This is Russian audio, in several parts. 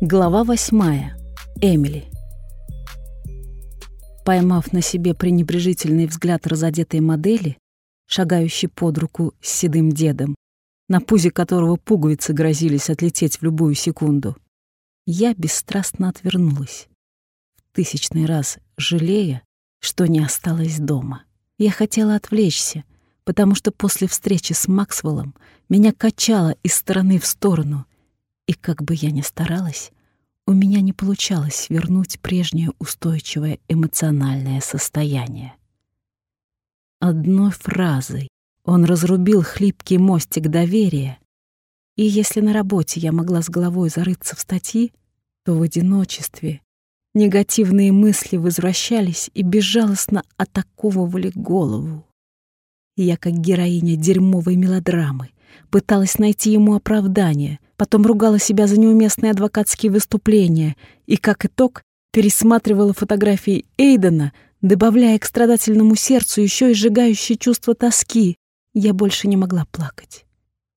Глава восьмая. Эмили. Поймав на себе пренебрежительный взгляд разодетой модели, шагающей под руку с седым дедом, на пузе которого пуговицы грозились отлететь в любую секунду, я бесстрастно отвернулась, в тысячный раз жалея, что не осталась дома. Я хотела отвлечься, потому что после встречи с Максвеллом меня качало из стороны в сторону, и как бы я ни старалась, у меня не получалось вернуть прежнее устойчивое эмоциональное состояние. Одной фразой он разрубил хлипкий мостик доверия, и если на работе я могла с головой зарыться в статьи, то в одиночестве негативные мысли возвращались и безжалостно атаковывали голову. Я, как героиня дерьмовой мелодрамы, пыталась найти ему оправдание, потом ругала себя за неуместные адвокатские выступления и, как итог, пересматривала фотографии Эйдена, добавляя к страдательному сердцу еще и сжигающее чувство тоски. Я больше не могла плакать,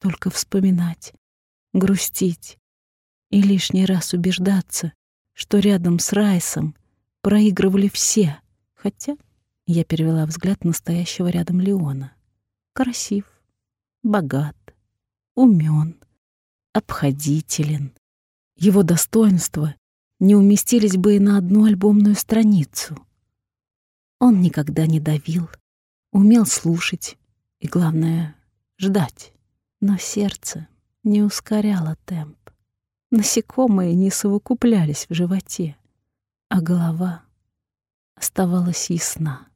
только вспоминать, грустить и лишний раз убеждаться, что рядом с Райсом проигрывали все, хотя я перевела взгляд настоящего рядом Леона. Красив, богат, умен, обходителен. Его достоинства не уместились бы и на одну альбомную страницу. Он никогда не давил, умел слушать и, главное, ждать. Но сердце не ускоряло темп. Насекомые не совокуплялись в животе, а голова оставалась ясна.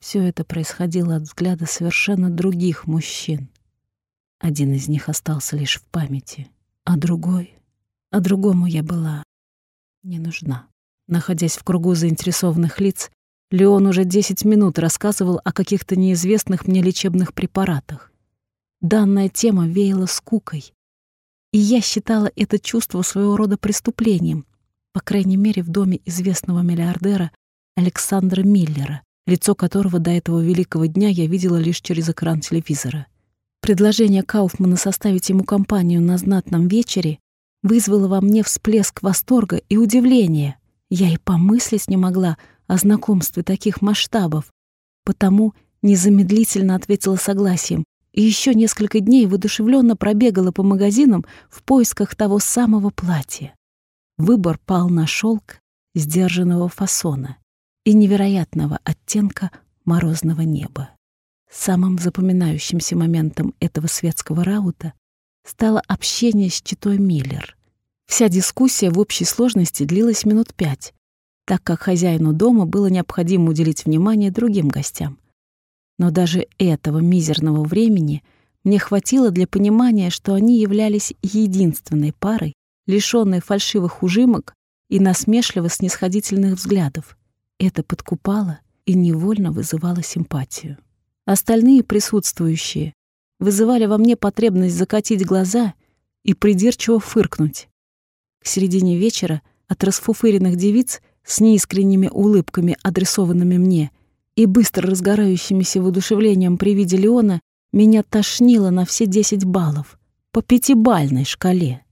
Все это происходило от взгляда совершенно других мужчин. Один из них остался лишь в памяти, а другой... А другому я была не нужна. Находясь в кругу заинтересованных лиц, Леон уже 10 минут рассказывал о каких-то неизвестных мне лечебных препаратах. Данная тема веяла скукой, и я считала это чувство своего рода преступлением, по крайней мере, в доме известного миллиардера Александра Миллера, лицо которого до этого великого дня я видела лишь через экран телевизора. Предложение Кауфмана составить ему компанию на знатном вечере вызвало во мне всплеск восторга и удивления. Я и помыслить не могла о знакомстве таких масштабов, потому незамедлительно ответила согласием и еще несколько дней воодушевленно пробегала по магазинам в поисках того самого платья. Выбор пал на шелк сдержанного фасона и невероятного оттенка морозного неба. Самым запоминающимся моментом этого светского раута стало общение с читой Миллер. Вся дискуссия в общей сложности длилась минут пять, так как хозяину дома было необходимо уделить внимание другим гостям. Но даже этого мизерного времени мне хватило для понимания, что они являлись единственной парой, лишённой фальшивых ужимок и насмешливо-снисходительных взглядов. Это подкупало и невольно вызывало симпатию. Остальные присутствующие вызывали во мне потребность закатить глаза и придирчиво фыркнуть. К середине вечера от расфуфыренных девиц с неискренними улыбками, адресованными мне, и быстро разгорающимися воодушевлением при виде Леона, меня тошнило на все десять баллов, по пятибальной шкале.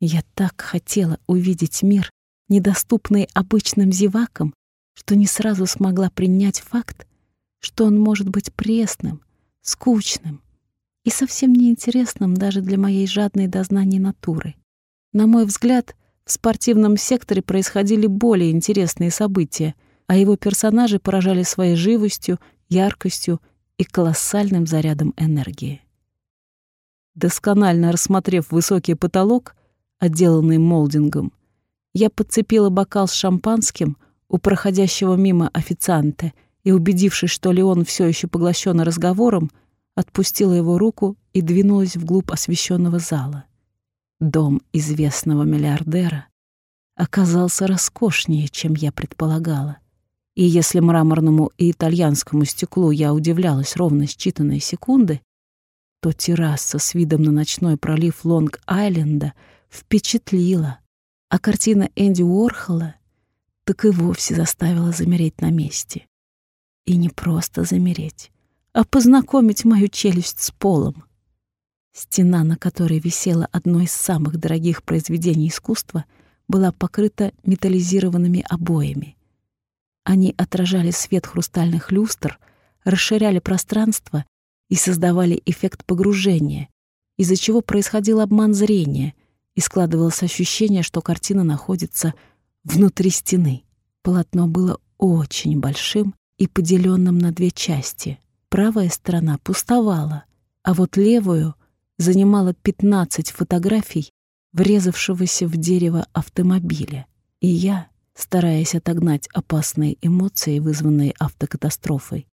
Я так хотела увидеть мир, недоступный обычным зевакам, что не сразу смогла принять факт, что он может быть пресным, скучным и совсем неинтересным даже для моей жадной до знаний натуры. На мой взгляд, в спортивном секторе происходили более интересные события, а его персонажи поражали своей живостью, яркостью и колоссальным зарядом энергии. Досконально рассмотрев высокий потолок, отделанный молдингом, я подцепила бокал с шампанским — у проходящего мимо официанта и, убедившись, что Леон все еще поглощен разговором, отпустила его руку и двинулась вглубь освещенного зала. Дом известного миллиардера оказался роскошнее, чем я предполагала. И если мраморному и итальянскому стеклу я удивлялась ровно считанные секунды, то терраса с видом на ночной пролив Лонг-Айленда впечатлила, а картина Энди Уорхола так и вовсе заставила замереть на месте. И не просто замереть, а познакомить мою челюсть с полом. Стена, на которой висело одно из самых дорогих произведений искусства, была покрыта металлизированными обоями. Они отражали свет хрустальных люстр, расширяли пространство и создавали эффект погружения, из-за чего происходил обман зрения, и складывалось ощущение, что картина находится внутри стены. Полотно было очень большим и поделенным на две части. Правая сторона пустовала, а вот левую занимала 15 фотографий врезавшегося в дерево автомобиля. И я, стараясь отогнать опасные эмоции, вызванные автокатастрофой,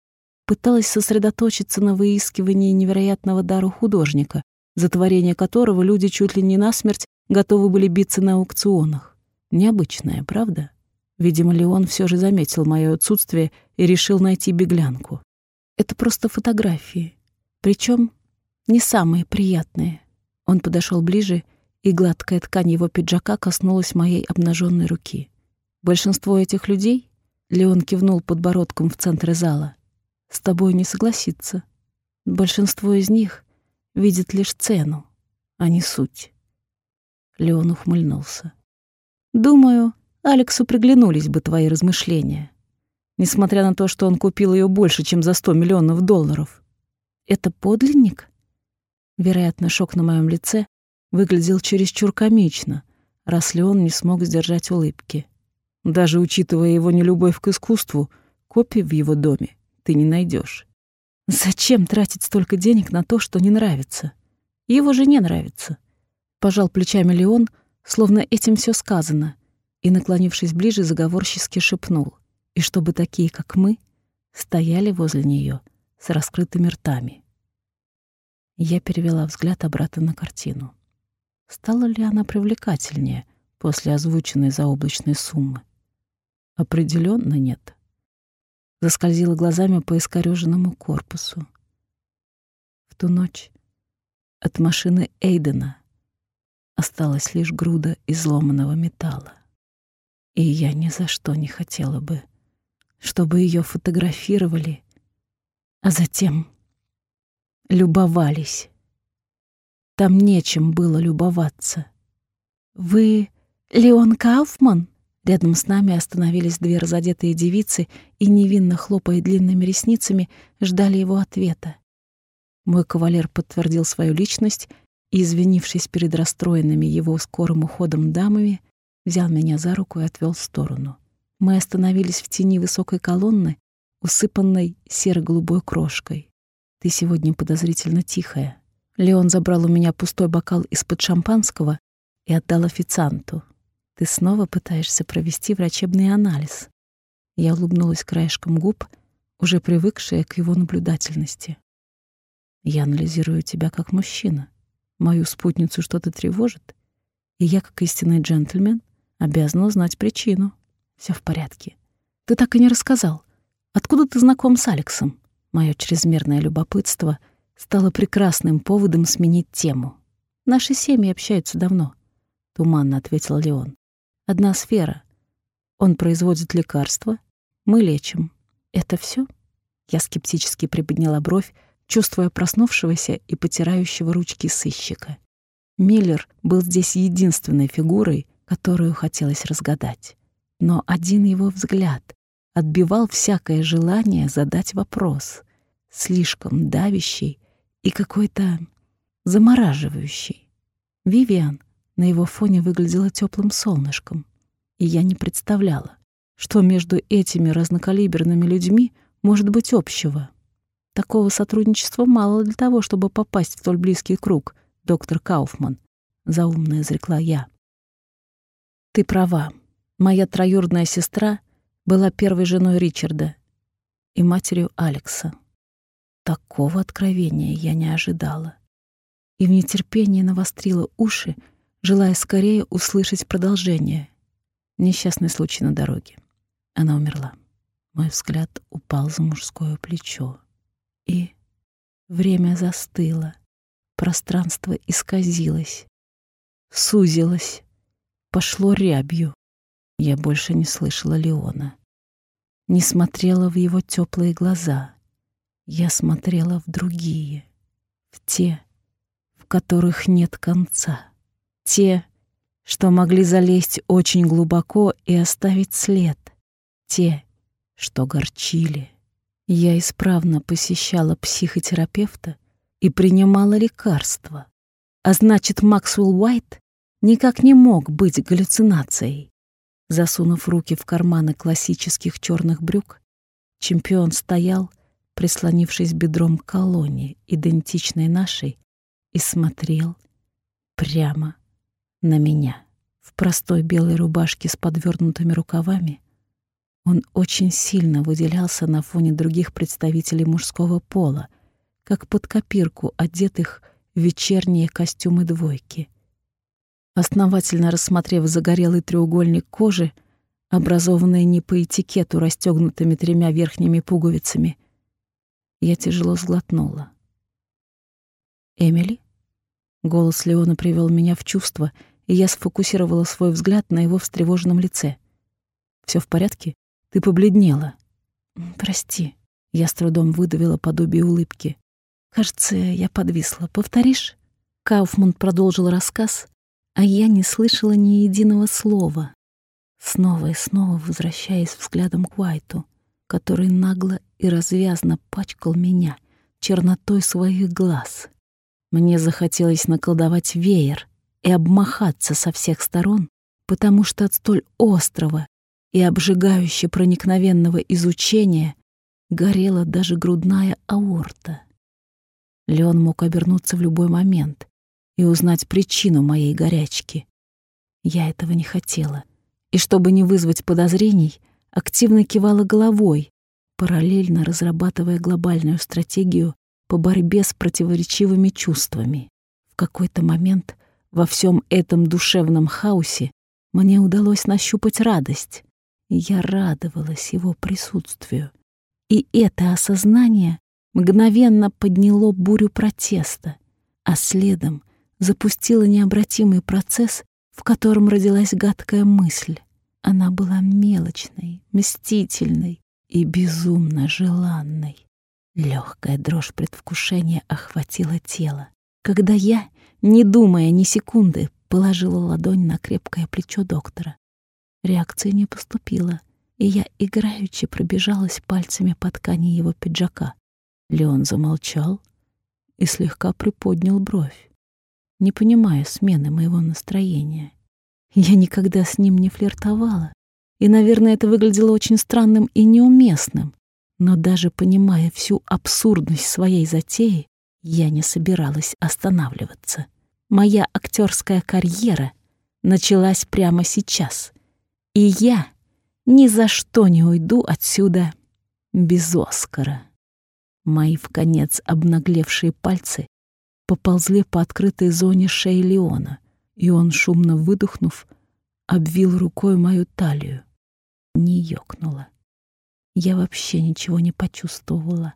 пыталась сосредоточиться на выискивании невероятного дара художника, за творение которого люди чуть ли не насмерть готовы были биться на аукционах. Необычное, правда? Видимо, Леон все же заметил мое отсутствие и решил найти беглянку. Это просто фотографии, причем не самые приятные. Он подошел ближе, и гладкая ткань его пиджака коснулась моей обнаженной руки. Большинство этих людей, Леон кивнул подбородком в центре зала, с тобой не согласится. Большинство из них видит лишь цену, а не суть. Леон ухмыльнулся. Думаю, Алексу приглянулись бы твои размышления, несмотря на то, что он купил ее больше, чем за сто миллионов долларов. Это подлинник? Вероятно, шок на моем лице выглядел чересчур комично, раз Леон не смог сдержать улыбки. Даже учитывая его нелюбовь к искусству, копий в его доме ты не найдешь. Зачем тратить столько денег на то, что не нравится? Его же не нравится. Пожал плечами Леон, словно этим все сказано, и, наклонившись ближе, заговорчески шепнул. И чтобы такие, как мы, стояли возле нее с раскрытыми ртами. Я перевела взгляд обратно на картину. Стала ли она привлекательнее после озвученной заоблачной суммы? Определенно нет заскользила глазами по искорёженному корпусу. В ту ночь от машины Эйдена осталась лишь груда изломанного металла. И я ни за что не хотела бы, чтобы ее фотографировали, а затем любовались. Там нечем было любоваться. «Вы Леон Кауфман?» Рядом с нами остановились две разодетые девицы и, невинно хлопая длинными ресницами, ждали его ответа. Мой кавалер подтвердил свою личность и, извинившись перед расстроенными его скорым уходом дамами, взял меня за руку и отвел в сторону. Мы остановились в тени высокой колонны, усыпанной серо-голубой крошкой. «Ты сегодня подозрительно тихая». Леон забрал у меня пустой бокал из-под шампанского и отдал официанту. Ты снова пытаешься провести врачебный анализ. Я улыбнулась краешком губ, уже привыкшая к его наблюдательности. Я анализирую тебя как мужчина. Мою спутницу что-то тревожит, и я, как истинный джентльмен, обязана узнать причину. Все в порядке. Ты так и не рассказал. Откуда ты знаком с Алексом? Мое чрезмерное любопытство стало прекрасным поводом сменить тему. Наши семьи общаются давно, туманно ответил Леон. Одна сфера. Он производит лекарства, мы лечим. Это все? Я скептически приподняла бровь, чувствуя проснувшегося и потирающего ручки сыщика. Миллер был здесь единственной фигурой, которую хотелось разгадать. Но один его взгляд отбивал всякое желание задать вопрос, слишком давящий и какой-то замораживающий. Вивиан на его фоне выглядела теплым солнышком. И я не представляла, что между этими разнокалиберными людьми может быть общего. Такого сотрудничества мало для того, чтобы попасть в столь близкий круг, доктор Кауфман, заумно изрекла я. Ты права. Моя троюродная сестра была первой женой Ричарда и матерью Алекса. Такого откровения я не ожидала. И в нетерпении навострила уши, желая скорее услышать продолжение. Несчастный случай на дороге. Она умерла. Мой взгляд упал за мужское плечо. И время застыло. Пространство исказилось, сузилось, пошло рябью. Я больше не слышала Леона. Не смотрела в его теплые глаза. Я смотрела в другие, в те, в которых нет конца те, что могли залезть очень глубоко и оставить след. Те, что горчили. Я исправно посещала психотерапевта и принимала лекарства. А значит, Максвелл Уайт никак не мог быть галлюцинацией. Засунув руки в карманы классических черных брюк, чемпион стоял, прислонившись бедром к колонне, идентичной нашей, и смотрел прямо на меня. В простой белой рубашке с подвернутыми рукавами он очень сильно выделялся на фоне других представителей мужского пола, как под копирку одетых в вечерние костюмы двойки. Основательно рассмотрев загорелый треугольник кожи, образованный не по этикету расстегнутыми тремя верхними пуговицами, я тяжело сглотнула. «Эмили?» Голос Леона привел меня в чувство, и я сфокусировала свой взгляд на его встревоженном лице. Все в порядке? Ты побледнела». «Прости», — я с трудом выдавила подобие улыбки. «Кажется, я подвисла. Повторишь?» Кауфман продолжил рассказ, а я не слышала ни единого слова, снова и снова возвращаясь взглядом к Уайту который нагло и развязно пачкал меня чернотой своих глаз. Мне захотелось наколдовать веер и обмахаться со всех сторон, потому что от столь острого и обжигающе проникновенного изучения горела даже грудная аорта. Леон мог обернуться в любой момент и узнать причину моей горячки. Я этого не хотела, и чтобы не вызвать подозрений, активно кивала головой, параллельно разрабатывая глобальную стратегию по борьбе с противоречивыми чувствами. В какой-то момент во всем этом душевном хаосе мне удалось нащупать радость, я радовалась его присутствию. И это осознание мгновенно подняло бурю протеста, а следом запустило необратимый процесс, в котором родилась гадкая мысль. Она была мелочной, мстительной и безумно желанной. Легкая дрожь предвкушения охватила тело, когда я, не думая ни секунды, положила ладонь на крепкое плечо доктора. Реакции не поступила, и я играючи пробежалась пальцами по ткани его пиджака. Леон замолчал и слегка приподнял бровь, не понимая смены моего настроения. Я никогда с ним не флиртовала, и, наверное, это выглядело очень странным и неуместным. Но даже понимая всю абсурдность своей затеи, я не собиралась останавливаться. Моя актерская карьера началась прямо сейчас, и я ни за что не уйду отсюда без Оскара. Мои в конец обнаглевшие пальцы поползли по открытой зоне шеи Леона, и он, шумно выдохнув, обвил рукой мою талию. Не ёкнула. Я вообще ничего не почувствовала.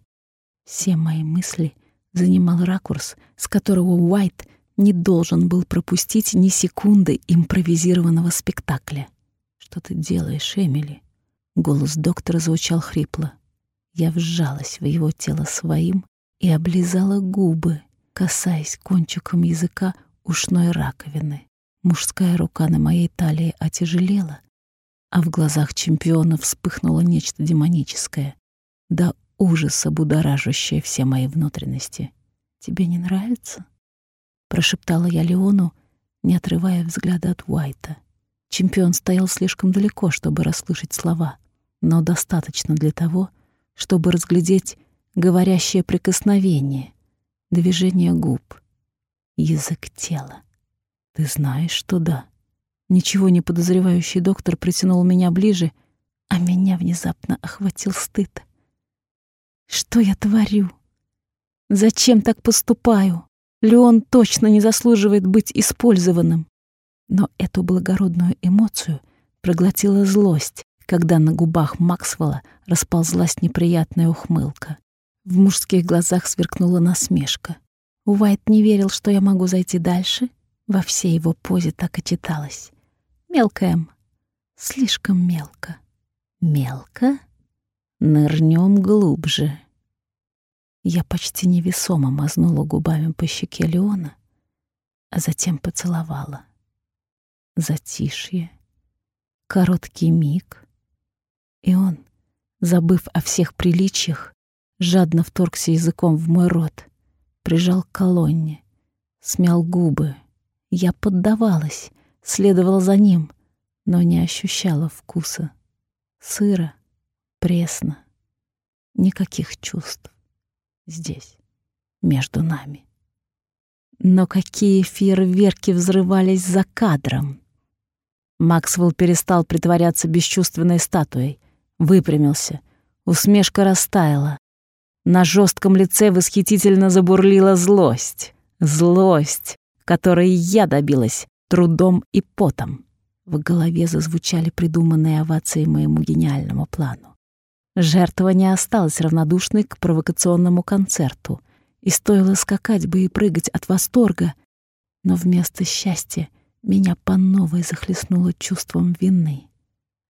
Все мои мысли занимал ракурс, с которого Уайт не должен был пропустить ни секунды импровизированного спектакля. «Что ты делаешь, Эмили?» Голос доктора звучал хрипло. Я вжалась в его тело своим и облизала губы, касаясь кончиком языка ушной раковины. Мужская рука на моей талии отяжелела, а в глазах чемпиона вспыхнуло нечто демоническое, до ужаса будоражащее все мои внутренности. «Тебе не нравится?» — прошептала я Леону, не отрывая взгляда от Уайта. Чемпион стоял слишком далеко, чтобы расслышать слова, но достаточно для того, чтобы разглядеть говорящее прикосновение, движение губ, язык тела. Ты знаешь, что да. Ничего не подозревающий доктор притянул меня ближе, а меня внезапно охватил стыд. Что я творю? Зачем так поступаю? Леон точно не заслуживает быть использованным. Но эту благородную эмоцию проглотила злость, когда на губах Максвелла расползлась неприятная ухмылка. В мужских глазах сверкнула насмешка. Уайт не верил, что я могу зайти дальше, во всей его позе так и читалось. Мелко, Эм. Слишком мелко. Мелко? Нырнем глубже. Я почти невесомо мазнула губами по щеке Леона, а затем поцеловала. Затишье. Короткий миг. И он, забыв о всех приличиях, жадно вторгся языком в мой рот, прижал к колонне, смял губы. Я поддавалась, следовала за ним, но не ощущала вкуса. Сыро, пресно, никаких чувств здесь, между нами. Но какие фейерверки взрывались за кадром! Максвелл перестал притворяться бесчувственной статуей, выпрямился. Усмешка растаяла. На жестком лице восхитительно забурлила злость. Злость, которой я добилась трудом и потом. В голове зазвучали придуманные овации моему гениальному плану. Жертва не осталась равнодушной к провокационному концерту, и стоило скакать бы и прыгать от восторга, но вместо счастья меня по новой захлестнуло чувством вины.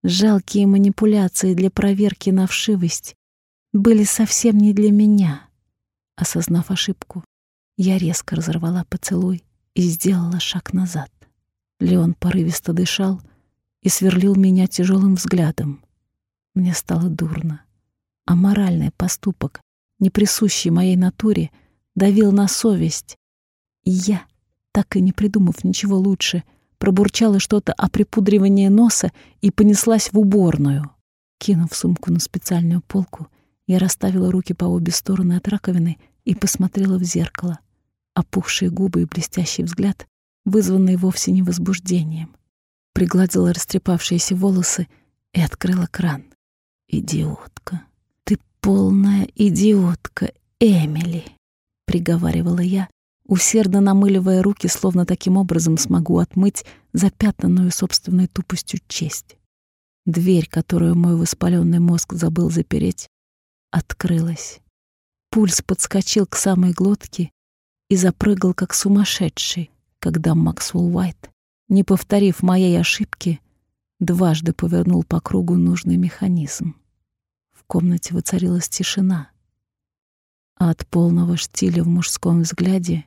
Жалкие манипуляции для проверки на вшивость были совсем не для меня. Осознав ошибку, я резко разорвала поцелуй и сделала шаг назад. Леон порывисто дышал и сверлил меня тяжелым взглядом. Мне стало дурно. А моральный поступок, не присущий моей натуре, давил на совесть. И я, так и не придумав ничего лучше, пробурчала что-то о припудривании носа и понеслась в уборную. Кинув сумку на специальную полку, я расставила руки по обе стороны от раковины и посмотрела в зеркало. Опухшие губы и блестящий взгляд, вызванные вовсе не возбуждением. Пригладила растрепавшиеся волосы и открыла кран. «Идиотка! Ты полная идиотка, Эмили!» — приговаривала я, усердно намыливая руки, словно таким образом смогу отмыть запятнанную собственной тупостью честь. Дверь, которую мой воспаленный мозг забыл запереть, открылась. Пульс подскочил к самой глотке и запрыгал, как сумасшедший, когда Максвелл Уайт, не повторив моей ошибки, дважды повернул по кругу нужный механизм. В комнате воцарилась тишина, а от полного штиля в мужском взгляде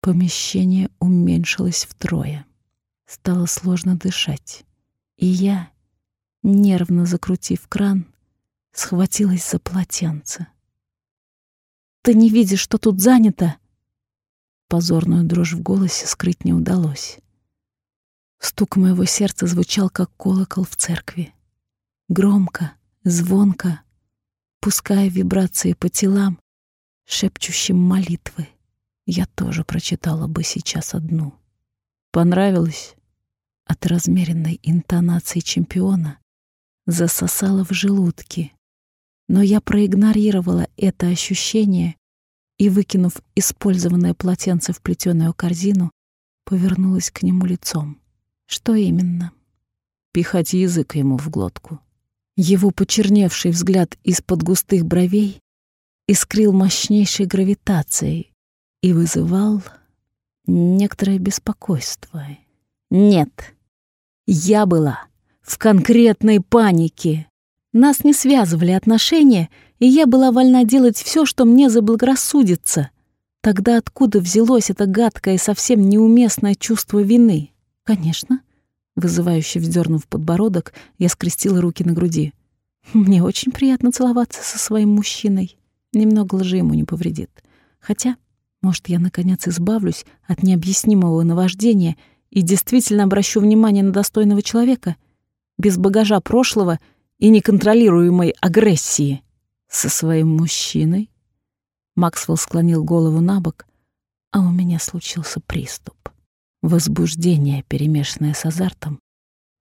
помещение уменьшилось втрое. Стало сложно дышать, и я, нервно закрутив кран, схватилась за полотенце. «Ты не видишь, что тут занято?» Позорную дрожь в голосе скрыть не удалось. Стук моего сердца звучал, как колокол в церкви. Громко, звонко, пуская вибрации по телам, шепчущим молитвы. Я тоже прочитала бы сейчас одну. Понравилось? От размеренной интонации чемпиона засосало в желудке. Но я проигнорировала это ощущение и, выкинув использованное полотенце в плетеную корзину, повернулась к нему лицом. Что именно? Пихать язык ему в глотку. Его почерневший взгляд из-под густых бровей искрил мощнейшей гравитацией и вызывал некоторое беспокойство. Нет, я была в конкретной панике. Нас не связывали отношения, и я была вольна делать все, что мне заблагорассудится. Тогда откуда взялось это гадкое и совсем неуместное чувство вины? «Конечно», — вызывающе вздернув подбородок, я скрестила руки на груди. «Мне очень приятно целоваться со своим мужчиной. Немного лжи ему не повредит. Хотя, может, я, наконец, избавлюсь от необъяснимого наваждения и действительно обращу внимание на достойного человека, без багажа прошлого и неконтролируемой агрессии. Со своим мужчиной?» Максвелл склонил голову на бок, а у меня случился приступ. Возбуждение, перемешанное с азартом,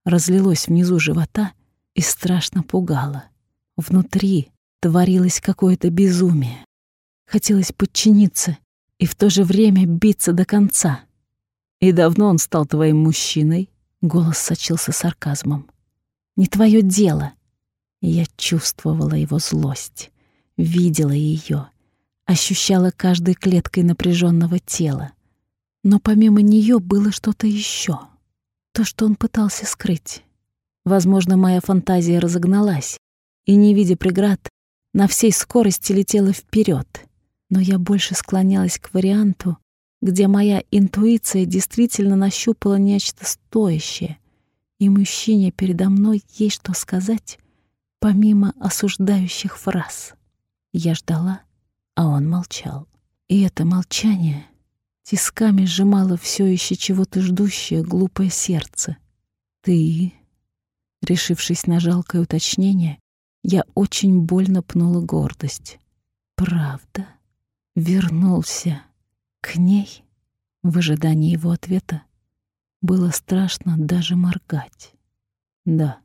разлилось внизу живота и страшно пугало. Внутри творилось какое-то безумие. Хотелось подчиниться и в то же время биться до конца. «И давно он стал твоим мужчиной?» Голос сочился сарказмом. «Не твое дело!» Я чувствовала его злость, видела ее, ощущала каждой клеткой напряженного тела. Но помимо нее было что-то еще, то, что он пытался скрыть. Возможно, моя фантазия разогналась, и, не видя преград, на всей скорости летела вперед. Но я больше склонялась к варианту, где моя интуиция действительно нащупала нечто стоящее, и мужчине передо мной есть что сказать, помимо осуждающих фраз. Я ждала, а он молчал. И это молчание тисками сжимало все еще чего-то ждущее глупое сердце. Ты, решившись на жалкое уточнение, я очень больно пнула гордость. Правда? Вернулся к ней? В ожидании его ответа было страшно даже моргать. Да,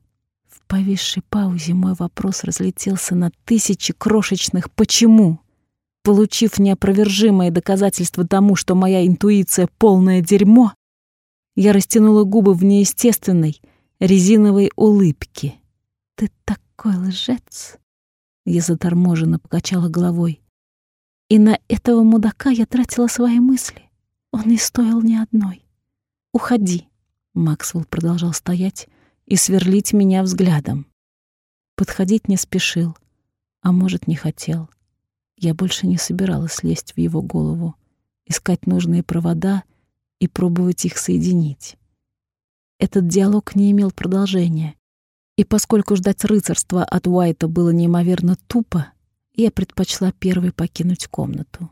повисшей паузе мой вопрос разлетелся на тысячи крошечных «почему?». Получив неопровержимое доказательство тому, что моя интуиция — полное дерьмо, я растянула губы в неестественной резиновой улыбке. «Ты такой лжец!» Я заторможенно покачала головой. И на этого мудака я тратила свои мысли. Он не стоил ни одной. «Уходи!» Максвелл продолжал стоять и сверлить меня взглядом. Подходить не спешил, а может, не хотел. Я больше не собиралась лезть в его голову, искать нужные провода и пробовать их соединить. Этот диалог не имел продолжения, и поскольку ждать рыцарства от Уайта было неимоверно тупо, я предпочла первой покинуть комнату.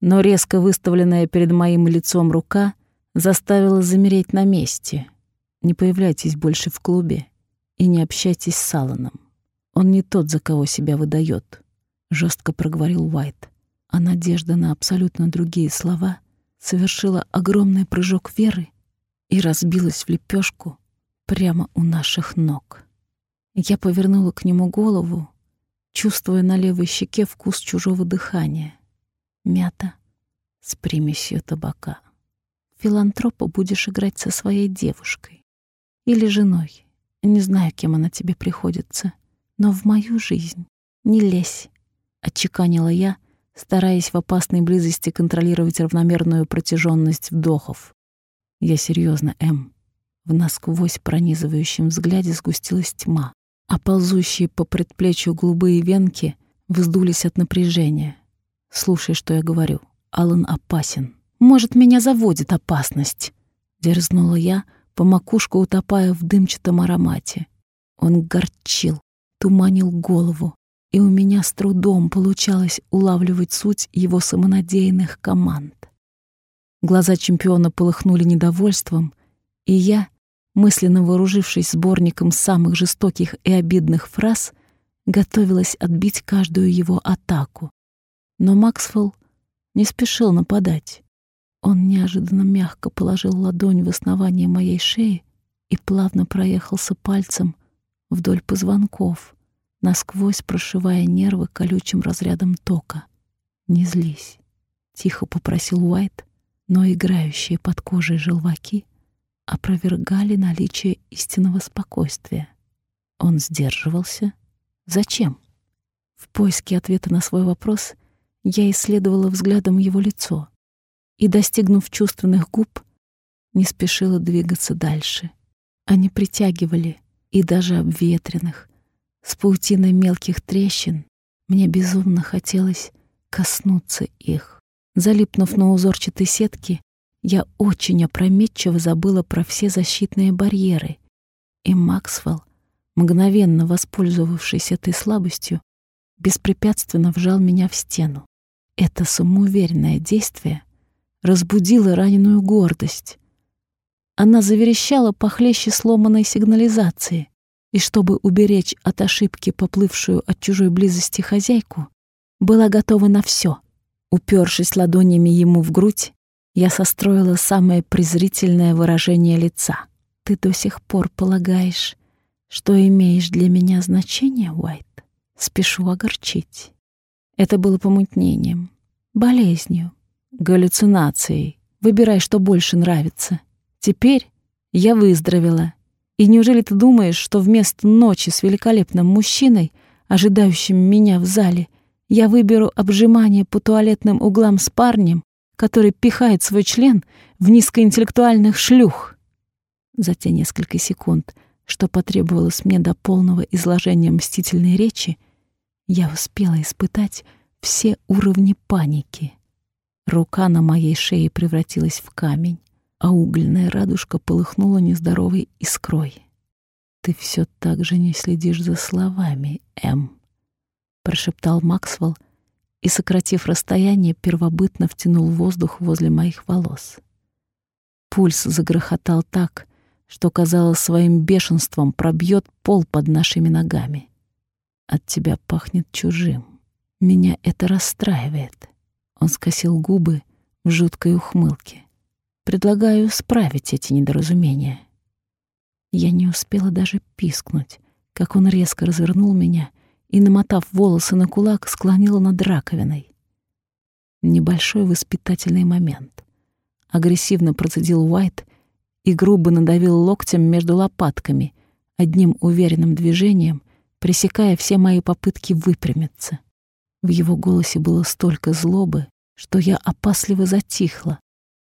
Но резко выставленная перед моим лицом рука заставила замереть на месте. Не появляйтесь больше в клубе и не общайтесь с Алланом. Он не тот, за кого себя выдает, жестко проговорил Уайт. А надежда на абсолютно другие слова совершила огромный прыжок веры и разбилась в лепешку прямо у наших ног. Я повернула к нему голову, чувствуя на левой щеке вкус чужого дыхания. Мята с примесью табака. Филантропа будешь играть со своей девушкой или женой. Не знаю, кем она тебе приходится, но в мою жизнь не лезь, — отчеканила я, стараясь в опасной близости контролировать равномерную протяженность вдохов. Я серьезно, М. В насквозь пронизывающем взгляде сгустилась тьма а ползущие по предплечью голубые венки вздулись от напряжения. Слушай, что я говорю. Алан опасен. Может, меня заводит опасность. Дерзнула я, по макушку утопая в дымчатом аромате. Он горчил, туманил голову, и у меня с трудом получалось улавливать суть его самонадеянных команд. Глаза чемпиона полыхнули недовольством, и я, мысленно вооружившись сборником самых жестоких и обидных фраз, готовилась отбить каждую его атаку. Но Максвелл не спешил нападать. Он неожиданно мягко положил ладонь в основание моей шеи и плавно проехался пальцем вдоль позвонков, насквозь прошивая нервы колючим разрядом тока. «Не злись», — тихо попросил Уайт, но играющие под кожей желваки опровергали наличие истинного спокойствия. Он сдерживался. Зачем? В поиске ответа на свой вопрос я исследовала взглядом его лицо и, достигнув чувственных губ, не спешила двигаться дальше. Они притягивали, и даже обветренных, с паутиной мелких трещин, мне безумно хотелось коснуться их. Залипнув на узорчатой сетке, я очень опрометчиво забыла про все защитные барьеры, и Максвелл, мгновенно воспользовавшись этой слабостью, беспрепятственно вжал меня в стену. Это самоуверенное действие разбудило раненую гордость. Она заверещала похлеще сломанной сигнализации, и чтобы уберечь от ошибки поплывшую от чужой близости хозяйку, была готова на все. Упершись ладонями ему в грудь, я состроила самое презрительное выражение лица. «Ты до сих пор полагаешь, что имеешь для меня значение, Уайт? Спешу огорчить. Это было помутнением, болезнью, галлюцинацией. Выбирай, что больше нравится. Теперь я выздоровела. И неужели ты думаешь, что вместо ночи с великолепным мужчиной, ожидающим меня в зале, я выберу обжимание по туалетным углам с парнем, который пихает свой член в низкоинтеллектуальных шлюх. За те несколько секунд, что потребовалось мне до полного изложения мстительной речи, я успела испытать все уровни паники. Рука на моей шее превратилась в камень, а угольная радужка полыхнула нездоровой искрой. «Ты все так же не следишь за словами, М», — прошептал Максвелл и, сократив расстояние, первобытно втянул воздух возле моих волос. Пульс загрохотал так, что, казалось, своим бешенством пробьет пол под нашими ногами. От тебя пахнет чужим. Меня это расстраивает. Он скосил губы в жуткой ухмылке. Предлагаю исправить эти недоразумения. Я не успела даже пискнуть, как он резко развернул меня и, намотав волосы на кулак, склонил над раковиной. Небольшой воспитательный момент. Агрессивно процедил Уайт и грубо надавил локтем между лопатками, одним уверенным движением, пресекая все мои попытки выпрямиться. В его голосе было столько злобы, что я опасливо затихла,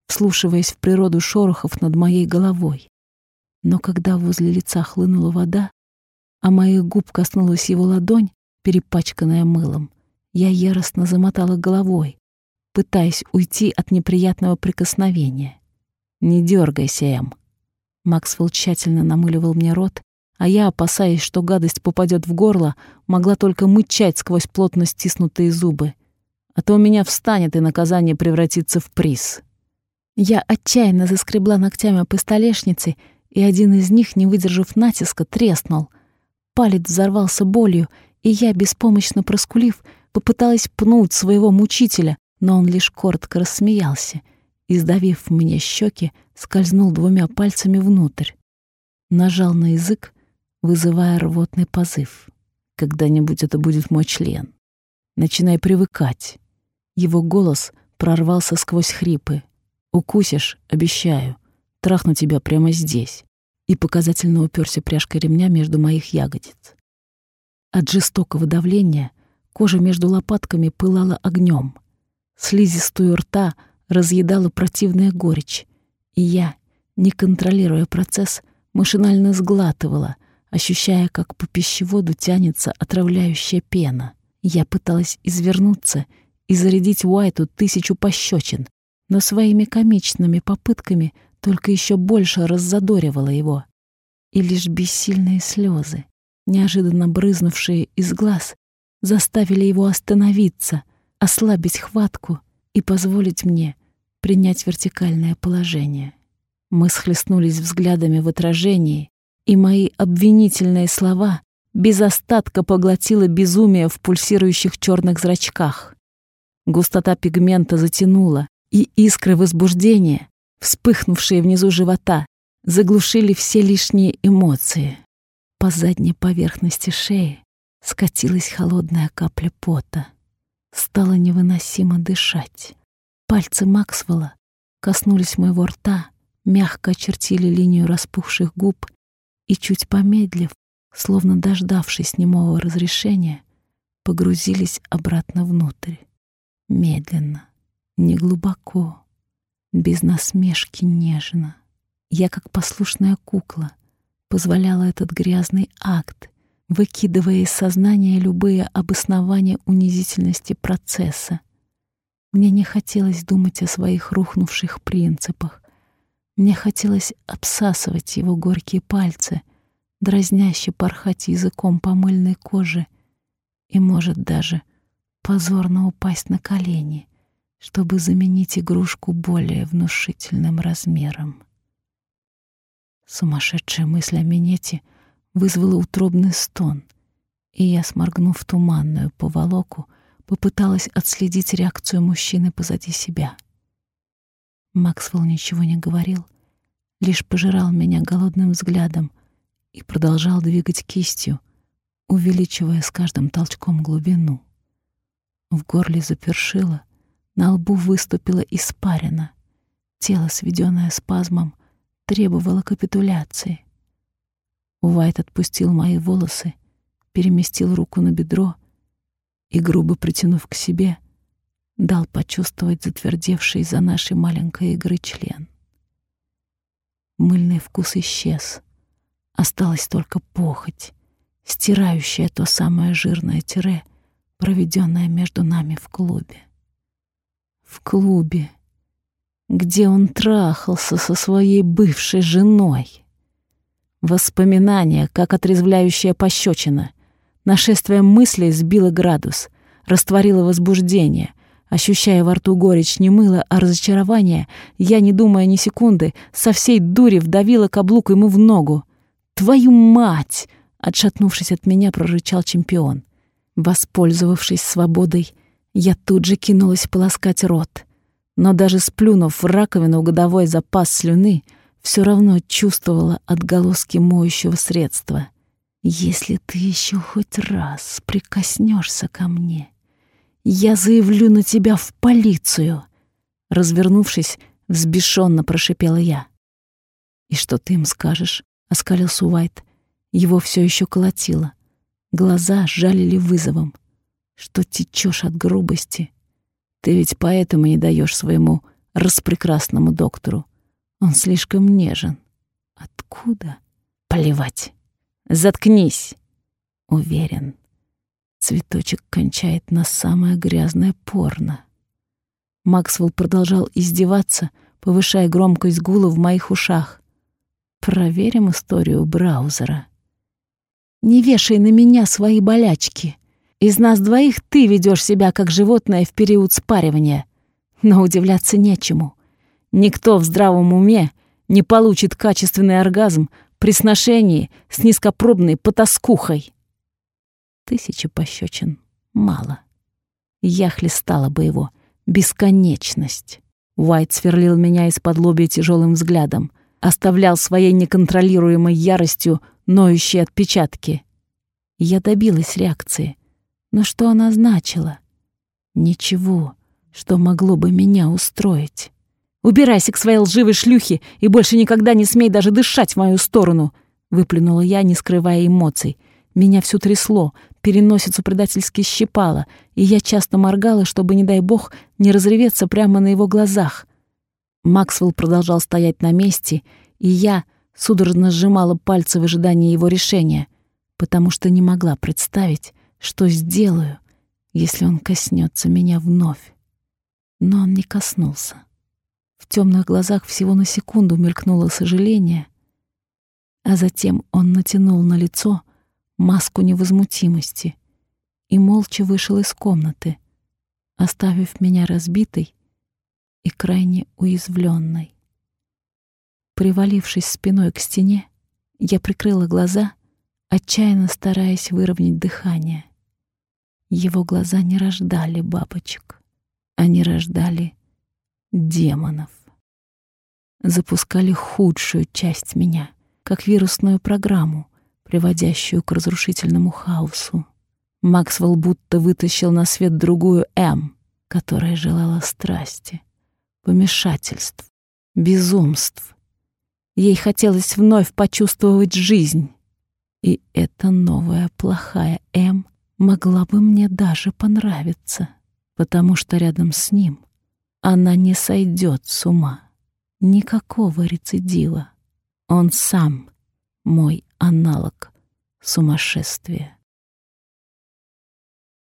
вслушиваясь в природу шорохов над моей головой. Но когда возле лица хлынула вода, а моих губ коснулась его ладонь, перепачканная мылом, я яростно замотала головой, пытаясь уйти от неприятного прикосновения. «Не дергайся, Эм!» Максвелл тщательно намыливал мне рот, а я, опасаясь, что гадость попадет в горло, могла только мычать сквозь плотно стиснутые зубы. А то у меня встанет, и наказание превратится в приз. Я отчаянно заскребла ногтями по столешнице, и один из них, не выдержав натиска, треснул. Палец взорвался болью, и я, беспомощно проскулив, попыталась пнуть своего мучителя, но он лишь коротко рассмеялся и, сдавив мне щеки, скользнул двумя пальцами внутрь. Нажал на язык, вызывая рвотный позыв. Когда-нибудь это будет мой член. Начинай привыкать. Его голос прорвался сквозь хрипы. Укусишь, обещаю, трахну тебя прямо здесь. И показательно уперся пряжкой ремня между моих ягодиц. От жестокого давления кожа между лопатками пылала огнем. Слизистую рта разъедала противная горечь, и я, не контролируя процесс, машинально сглатывала — ощущая, как по пищеводу тянется отравляющая пена. Я пыталась извернуться и зарядить Уайту тысячу пощечин, но своими комичными попытками только еще больше раззадоривала его. И лишь бессильные слезы, неожиданно брызнувшие из глаз, заставили его остановиться, ослабить хватку и позволить мне принять вертикальное положение. Мы схлестнулись взглядами в отражении, и мои обвинительные слова без остатка поглотило безумие в пульсирующих черных зрачках. Густота пигмента затянула, и искры возбуждения, вспыхнувшие внизу живота, заглушили все лишние эмоции. По задней поверхности шеи скатилась холодная капля пота. Стало невыносимо дышать. Пальцы Максвелла коснулись моего рта, мягко очертили линию распухших губ и, чуть помедлив, словно дождавшись немого разрешения, погрузились обратно внутрь. Медленно, неглубоко, без насмешки нежно. Я, как послушная кукла, позволяла этот грязный акт, выкидывая из сознания любые обоснования унизительности процесса. Мне не хотелось думать о своих рухнувших принципах, мне хотелось обсасывать его горькие пальцы, дразняще порхать языком по мыльной коже и, может, даже позорно упасть на колени, чтобы заменить игрушку более внушительным размером. Сумасшедшая мысль о минете вызвала утробный стон, и я, сморгнув туманную поволоку, попыталась отследить реакцию мужчины позади себя — Максвелл ничего не говорил, лишь пожирал меня голодным взглядом и продолжал двигать кистью, увеличивая с каждым толчком глубину. В горле запершило, на лбу выступила испарина. Тело, сведенное спазмом, требовало капитуляции. Уайт отпустил мои волосы, переместил руку на бедро и, грубо притянув к себе, дал почувствовать затвердевший за нашей маленькой игры член. Мыльный вкус исчез. Осталась только похоть, стирающая то самое жирное тире, проведенное между нами в клубе. В клубе, где он трахался со своей бывшей женой. Воспоминания, как отрезвляющая пощечина. Нашествие мыслей сбило градус, растворило возбуждение. Ощущая во рту горечь не мыла, а разочарование, я, не думая ни секунды, со всей дури вдавила каблук ему в ногу. «Твою мать!» — отшатнувшись от меня, прорычал чемпион. Воспользовавшись свободой, я тут же кинулась полоскать рот. Но даже сплюнув в раковину годовой запас слюны, все равно чувствовала отголоски моющего средства. «Если ты еще хоть раз прикоснешься ко мне, я заявлю на тебя в полицию!» Развернувшись, взбешенно прошипела я. «И что ты им скажешь?» — оскалился Уайт. Его все еще колотило. Глаза жалили вызовом. «Что течешь от грубости? Ты ведь поэтому не даешь своему распрекрасному доктору он слишком нежен. Откуда? Плевать. Заткнись. Уверен. Цветочек кончает на самое грязное порно. Максвелл продолжал издеваться, повышая громкость гула в моих ушах. Проверим историю браузера. Не вешай на меня свои болячки. Из нас двоих ты ведешь себя как животное в период спаривания. Но удивляться нечему. Никто в здравом уме не получит качественный оргазм при сношении с низкопробной потаскухой. Тысячи пощечин мало. Я хлестала бы его. Бесконечность. Уайт сверлил меня из-под лобья тяжелым взглядом, оставлял своей неконтролируемой яростью ноющие отпечатки. Я добилась реакции. Но что она значила? Ничего, что могло бы меня устроить. Убирайся к своей лживой шлюхе и больше никогда не смей даже дышать в мою сторону!» Выплюнула я, не скрывая эмоций. Меня всю трясло, переносицу предательски щипало, и я часто моргала, чтобы, не дай бог, не разреветься прямо на его глазах. Максвелл продолжал стоять на месте, и я судорожно сжимала пальцы в ожидании его решения, потому что не могла представить, что сделаю, если он коснется меня вновь. Но он не коснулся. В темных глазах всего на секунду мелькнуло сожаление, а затем он натянул на лицо маску невозмутимости и молча вышел из комнаты, оставив меня разбитой и крайне уязвленной. Привалившись спиной к стене, я прикрыла глаза, отчаянно стараясь выровнять дыхание. Его глаза не рождали бабочек, они рождали демонов. Запускали худшую часть меня, как вирусную программу, приводящую к разрушительному хаосу. Максвелл будто вытащил на свет другую М, которая желала страсти, помешательств, безумств. Ей хотелось вновь почувствовать жизнь. И эта новая плохая М могла бы мне даже понравиться, потому что рядом с ним она не сойдет с ума. Никакого рецидива. Он сам мой аналог сумасшествия.